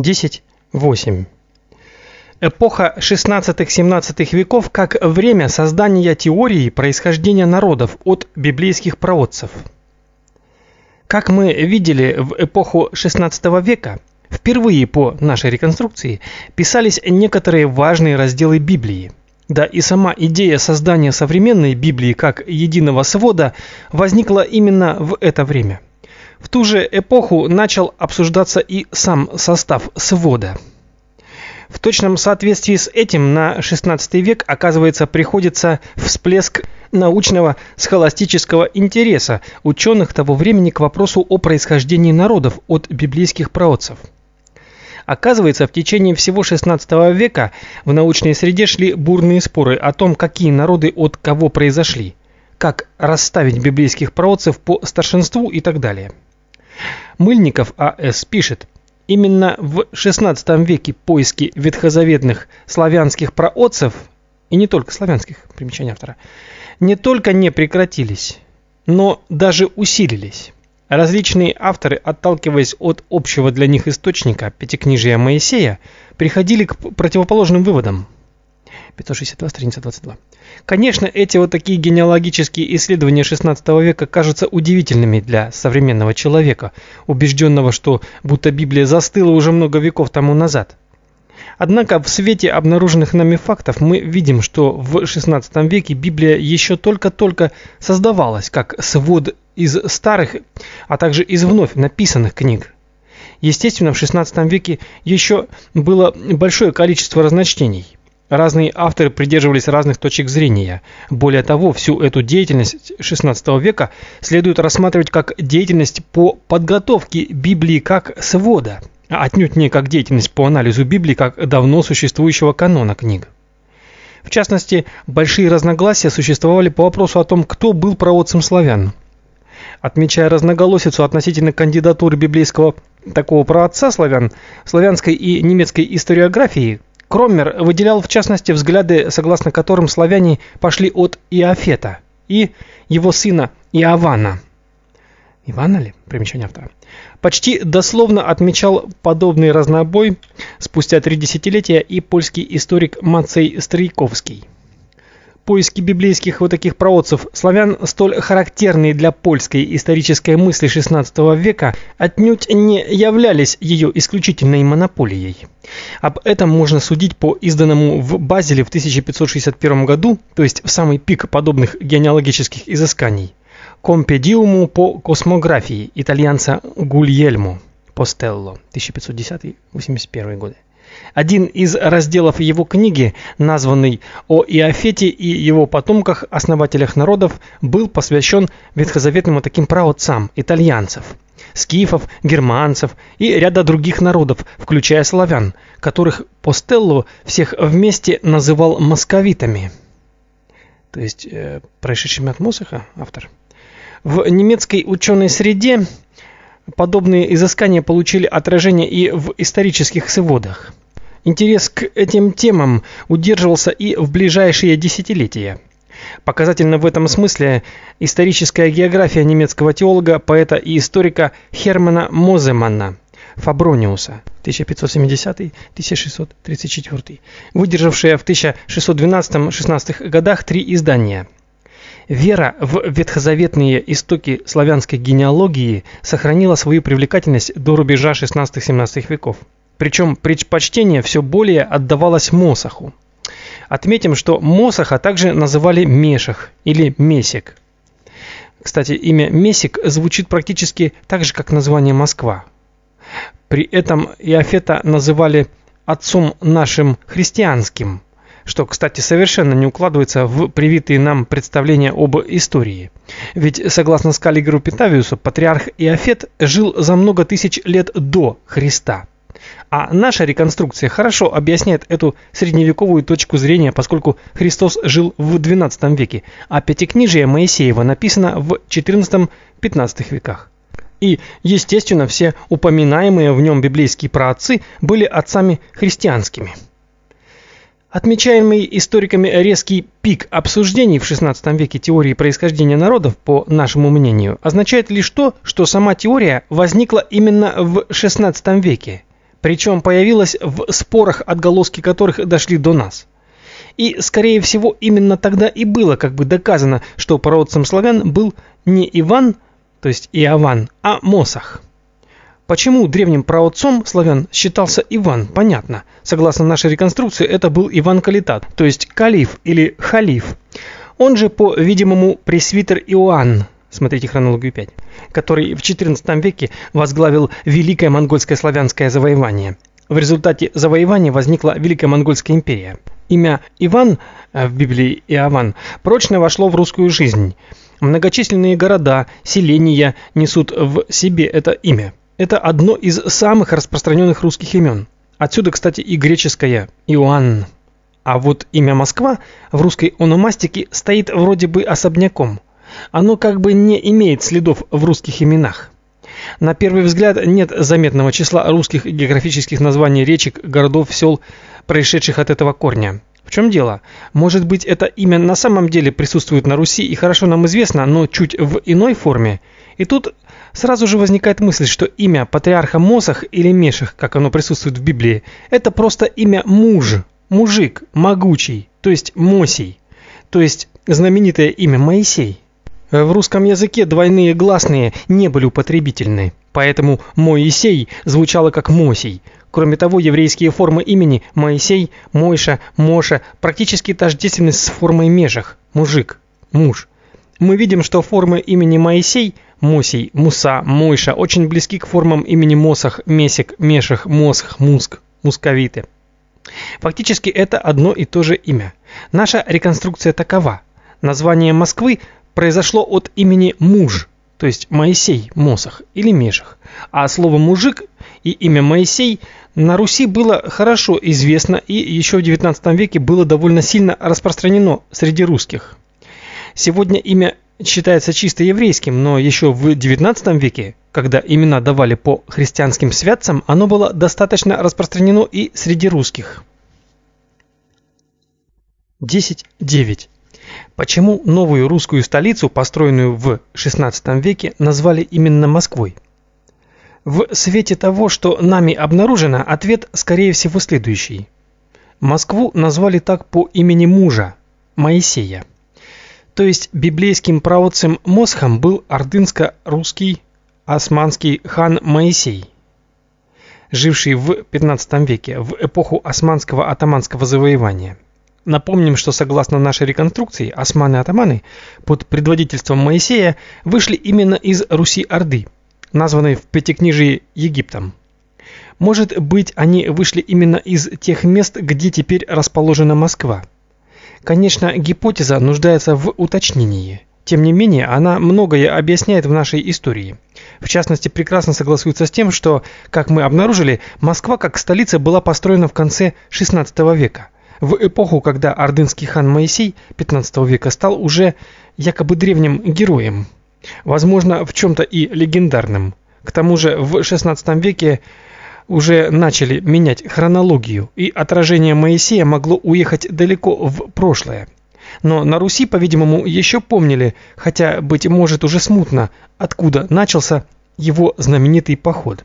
10.8 Эпоха 16-17 веков как время создания теории происхождения народов от библейских праотцев. Как мы видели в эпоху 16 века, впервые по нашей реконструкции писались некоторые важные разделы Библии. Да и сама идея создания современной Библии как единого свода возникла именно в это время. В ту же эпоху начал обсуждаться и сам состав свода. В точном соответствии с этим на XVI век, оказывается, приходится всплеск научного схоластического интереса ученых того времени к вопросу о происхождении народов от библейских праотцев. Оказывается, в течение всего XVI века в научной среде шли бурные споры о том, какие народы от кого произошли, как расставить библейских праотцев по старшинству и так далее. Мыльников А.С. пишет: Именно в XVI веке поиски ветхозаветных славянских праотцев, и не только славянских, примечание автора, не только не прекратились, но даже усилились. Различные авторы, отталкиваясь от общего для них источника Пятикнижия Моисея, приходили к противоположным выводам. 562 страница 22. Конечно, эти вот такие генеалогические исследования XVI века кажутся удивительными для современного человека, убежденного, что будто Библия застыла уже много веков тому назад. Однако в свете обнаруженных нами фактов мы видим, что в XVI веке Библия еще только-только создавалась как свод из старых, а также из вновь написанных книг. Естественно, в XVI веке еще было большое количество разночтений. Разные авторы придерживались разных точек зрения. Более того, всю эту деятельность XVI века следует рассматривать как деятельность по подготовке Библии как свода, а отнюдь не как деятельность по анализу Библии как давно существующего канона книг. В частности, большие разногласия существовали по вопросу о том, кто был праотцем славян. Отмечая разноголосицу относительно кандидатуры библейского такого праотца славян, славянской и немецкой историографии, Кроммер выделял в частности взгляды, согласно которым славяне пошли от Иофета и его сына Иована. Ивана ли? Примечание автора. Почти дословно отмечал подобный разнобой спустя три десятилетия и польский историк Мацей Стройковский поиски библейских вот таких праотцев славян, столь характерные для польской исторической мысли XVI века, отнюдь не являлись ее исключительной монополией. Об этом можно судить по изданному в Базеле в 1561 году, то есть в самый пик подобных генеалогических изысканий, компедиуму по космографии итальянца Гульельмо Постелло 1510-81 годы. Один из разделов его книги, названный «О Иофете и его потомках, основателях народов», был посвящен ветхозаветным таким праотцам итальянцев, скифов, германцев и ряда других народов, включая славян, которых Постелло всех вместе называл московитами. То есть э, происшедшими от Мосаха, автор. В немецкой ученой среде подобные изыскания получили отражение и в исторических сводах. Интерес к этим темам удерживался и в ближайшие десятилетия. Показательно в этом смысле историческая география немецкого теолога, поэта и историка Хермана Моземана Фаброниуса 1570-1634, выдержавшая в 1612-16 годах три издания. Вера в ветхозаветные истоки славянской генеалогии сохранила свою привлекательность до рубежа 16-17 веков. Причем предпочтение все более отдавалось Мосаху. Отметим, что Мосаха также называли Мешах или Месик. Кстати, имя Месик звучит практически так же, как название Москва. При этом Иофета называли отцом нашим христианским, что, кстати, совершенно не укладывается в привитые нам представления об истории. Ведь, согласно Скаллигеру Петавиусу, патриарх Иофет жил за много тысяч лет до Христа. А наша реконструкция хорошо объясняет эту средневековую точку зрения, поскольку Христос жил в XII веке, а Пятикнижие Моисеева написано в XIV-XV веках. И, естественно, все упоминаемые в нем библейские праотцы были отцами христианскими. Отмечаемый историками резкий пик обсуждений в XVI веке теории происхождения народов, по нашему мнению, означает лишь то, что сама теория возникла именно в XVI веке причем появилась в спорах, отголоски которых дошли до нас. И, скорее всего, именно тогда и было как бы доказано, что проводцем славян был не Иван, то есть Иован, а Мосах. Почему древним праотцом славян считался Иван, понятно. Согласно нашей реконструкции, это был Иван Калитат, то есть Калиф или Халиф. Он же, по-видимому, пресвитер Иоанн, смотрите хронологию 5, который в XIV веке возглавил Великое монгольское славянское завоевание. В результате завоевания возникла Великая монгольская империя. Имя Иван э, в Библии Иован прочно вошло в русскую жизнь. Многочисленные города, селения несут в себе это имя. Это одно из самых распространенных русских имен. Отсюда, кстати, и греческое Иоанн. А вот имя Москва в русской ономастике стоит вроде бы особняком. Оно как бы не имеет следов в русских именах. На первый взгляд нет заметного числа русских географических названий речек, городов, сел, происшедших от этого корня. В чем дело? Может быть, это имя на самом деле присутствует на Руси и хорошо нам известно, но чуть в иной форме. И тут Сразу же возникает мысль, что имя патриарха Мосах или Мешах, как оно присутствует в Библии, это просто имя муж, мужик, могучий, то есть Мосий, то есть знаменитое имя Моисей. В русском языке двойные гласные не были употребительны, поэтому Моисей звучало как Мосий. Кроме того, еврейские формы имени Моисей, Мойша, Моша практически тождественны с формой Мешах, мужик, муж. Мы видим, что формы имени Моисей – Мосий, Муса, Мойша очень близки к формам имени Мосах, Месик, Мешах, Мосх, Муск, Мусковиты. Фактически это одно и то же имя. Наша реконструкция такова. Название Москвы произошло от имени Муж, то есть Моисей, Мосах или Мешах. А слово мужик и имя Моисей на Руси было хорошо известно и еще в XIX веке было довольно сильно распространено среди русских. Сегодня имя считается чисто еврейским, но еще в XIX веке, когда имена давали по христианским святцам, оно было достаточно распространено и среди русских. 10.9. Почему новую русскую столицу, построенную в XVI веке, назвали именно Москвой? В свете того, что нами обнаружено, ответ скорее всего следующий. Москву назвали так по имени мужа Моисея. То есть библейским праотцем Мосхом был ордынско-русский османский хан Моисей, живший в 15 веке, в эпоху османского атаманского завоевания. Напомним, что согласно нашей реконструкции, османы-атаманы под предводительством Моисея вышли именно из Руси-Орды, названной в Пятикнижии Египтом. Может быть, они вышли именно из тех мест, где теперь расположена Москва. Конечно, гипотеза нуждается в уточнении. Тем не менее, она многое объясняет в нашей истории. В частности, прекрасно согласуется с тем, что, как мы обнаружили, Москва как столица была построена в конце XVI века, в эпоху, когда ордынский хан Моисей XV века стал уже якобы древним героем, возможно, в чем то и легендарным. К тому же, в XVI веке уже начали менять хронологию, и отражение Моисея могло уехать далеко в прошлое. Но на Руси, по-видимому, еще помнили, хотя быть может уже смутно, откуда начался его знаменитый поход.